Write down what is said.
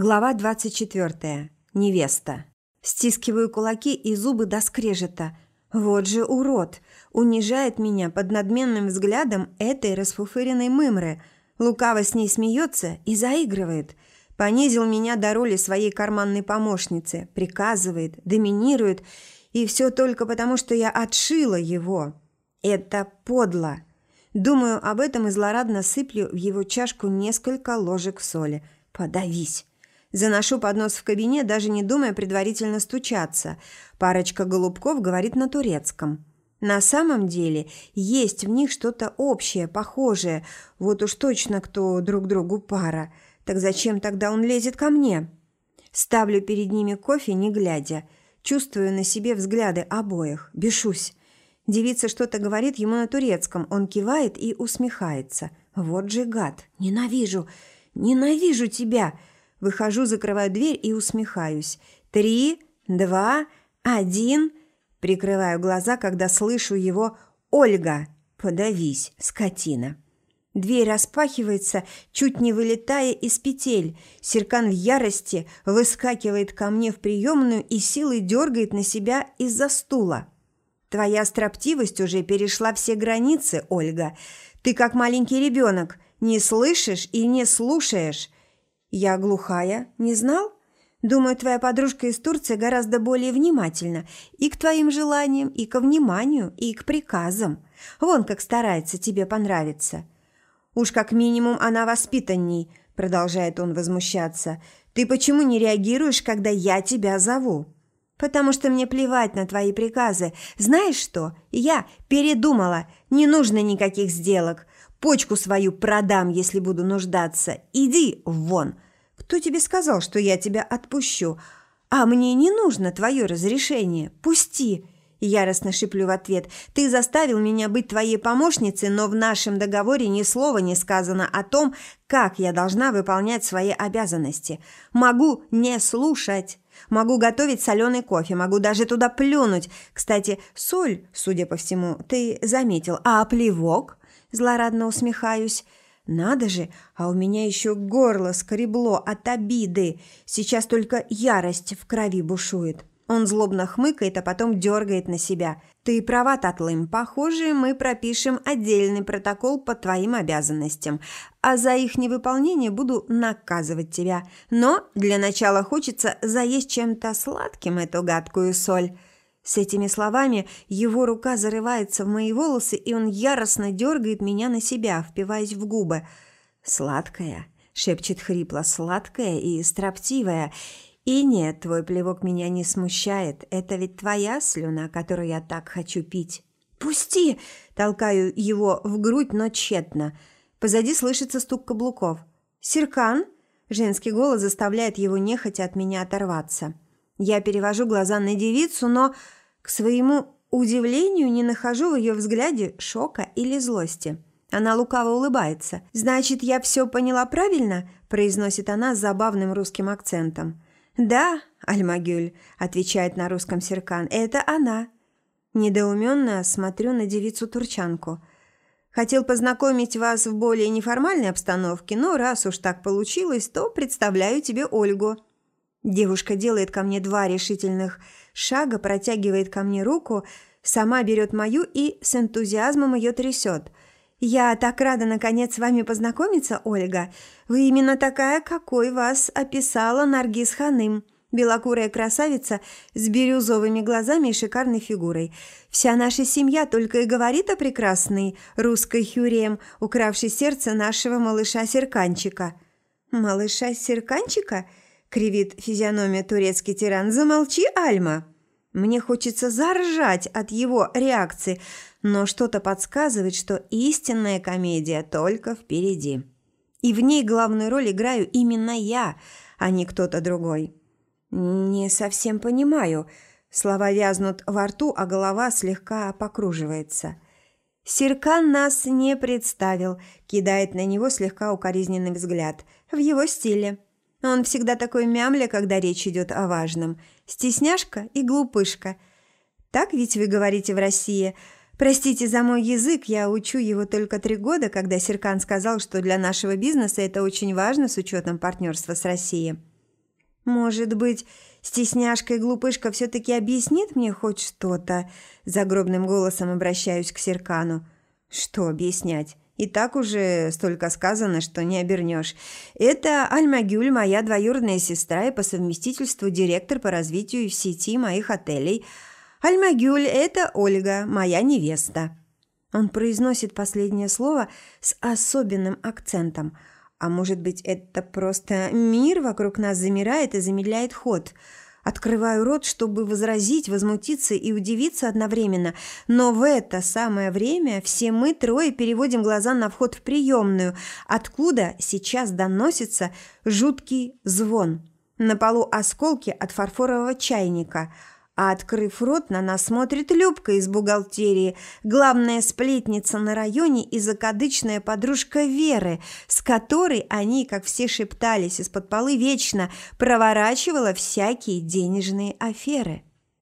Глава 24. Невеста. Стискиваю кулаки и зубы до скрежета. Вот же урод! Унижает меня под надменным взглядом этой расфуфыренной мымры. Лукаво с ней смеется и заигрывает. Понизил меня до роли своей карманной помощницы. Приказывает, доминирует. И все только потому, что я отшила его. Это подло. Думаю об этом и злорадно сыплю в его чашку несколько ложек соли. Подавись. Заношу поднос в кабинет, даже не думая предварительно стучаться. Парочка голубков говорит на турецком. На самом деле есть в них что-то общее, похожее. Вот уж точно кто друг другу пара. Так зачем тогда он лезет ко мне? Ставлю перед ними кофе, не глядя. Чувствую на себе взгляды обоих. Бешусь. Девица что-то говорит ему на турецком. Он кивает и усмехается. Вот же гад. Ненавижу. Ненавижу тебя. Выхожу, закрываю дверь и усмехаюсь. Три, два, один. Прикрываю глаза, когда слышу его «Ольга!» «Подавись, скотина!» Дверь распахивается, чуть не вылетая из петель. Серкан в ярости выскакивает ко мне в приемную и силой дергает на себя из-за стула. «Твоя строптивость уже перешла все границы, Ольга. Ты как маленький ребенок, не слышишь и не слушаешь. «Я глухая. Не знал? Думаю, твоя подружка из Турции гораздо более внимательна и к твоим желаниям, и ко вниманию, и к приказам. Вон как старается тебе понравиться». «Уж как минимум она воспитанней», – продолжает он возмущаться. «Ты почему не реагируешь, когда я тебя зову?» «Потому что мне плевать на твои приказы. Знаешь что? Я передумала. Не нужно никаких сделок. Почку свою продам, если буду нуждаться. Иди вон. Кто тебе сказал, что я тебя отпущу? А мне не нужно твое разрешение. Пусти. Яростно шиплю в ответ. Ты заставил меня быть твоей помощницей, но в нашем договоре ни слова не сказано о том, как я должна выполнять свои обязанности. Могу не слушать. Могу готовить соленый кофе, могу даже туда плюнуть. Кстати, соль, судя по всему, ты заметил. А плевок? Злорадно усмехаюсь. Надо же, а у меня еще горло скребло от обиды. Сейчас только ярость в крови бушует. Он злобно хмыкает, а потом дергает на себя. «Ты права, Татлым. Похоже, мы пропишем отдельный протокол по твоим обязанностям. А за их невыполнение буду наказывать тебя. Но для начала хочется заесть чем-то сладким эту гадкую соль». С этими словами его рука зарывается в мои волосы, и он яростно дергает меня на себя, впиваясь в губы. «Сладкая», — шепчет хрипло, — «сладкая и строптивая». И нет, твой плевок меня не смущает. Это ведь твоя слюна, которую я так хочу пить. «Пусти!» – толкаю его в грудь, но тщетно. Позади слышится стук каблуков. «Серкан?» – женский голос заставляет его нехотя от меня оторваться. Я перевожу глаза на девицу, но к своему удивлению не нахожу в ее взгляде шока или злости. Она лукаво улыбается. «Значит, я все поняла правильно?» – произносит она с забавным русским акцентом. «Да, Альмагюль», – отвечает на русском Серкан, – «это она». Недоуменно смотрю на девицу-турчанку. Хотел познакомить вас в более неформальной обстановке, но раз уж так получилось, то представляю тебе Ольгу. Девушка делает ко мне два решительных шага, протягивает ко мне руку, сама берет мою и с энтузиазмом ее трясет. «Я так рада, наконец, с вами познакомиться, Ольга. Вы именно такая, какой вас описала Наргиз Ханым». Белокурая красавица с бирюзовыми глазами и шикарной фигурой. Вся наша семья только и говорит о прекрасной русской хюреем, укравшей сердце нашего малыша-серканчика. «Малыша-серканчика?» – кривит физиономия турецкий тиран. «Замолчи, Альма!» Мне хочется заржать от его реакции, но что-то подсказывает, что истинная комедия только впереди. И в ней главную роль играю именно я, а не кто-то другой. «Не совсем понимаю». Слова вязнут во рту, а голова слегка покруживается. «Серкан нас не представил», – кидает на него слегка укоризненный взгляд. «В его стиле». Он всегда такой мямля, когда речь идет о важном. Стесняшка и глупышка. Так ведь вы говорите в России. Простите за мой язык, я учу его только три года, когда Серкан сказал, что для нашего бизнеса это очень важно с учетом партнерства с Россией. Может быть, стесняшка и глупышка все-таки объяснит мне хоть что-то? Загробным голосом обращаюсь к Серкану. Что объяснять? И так уже столько сказано, что не обернешь. Это Альмагюль, моя двоюродная сестра и по совместительству директор по развитию сети моих отелей. Альмагюль – это Ольга, моя невеста. Он произносит последнее слово с особенным акцентом. А может быть, это просто мир вокруг нас замирает и замедляет ход – Открываю рот, чтобы возразить, возмутиться и удивиться одновременно, но в это самое время все мы трое переводим глаза на вход в приемную, откуда сейчас доносится жуткий звон. На полу осколки от фарфорового чайника – а открыв рот, на нас смотрит Любка из бухгалтерии, главная сплетница на районе и закадычная подружка Веры, с которой они, как все шептались из-под полы, вечно проворачивала всякие денежные аферы.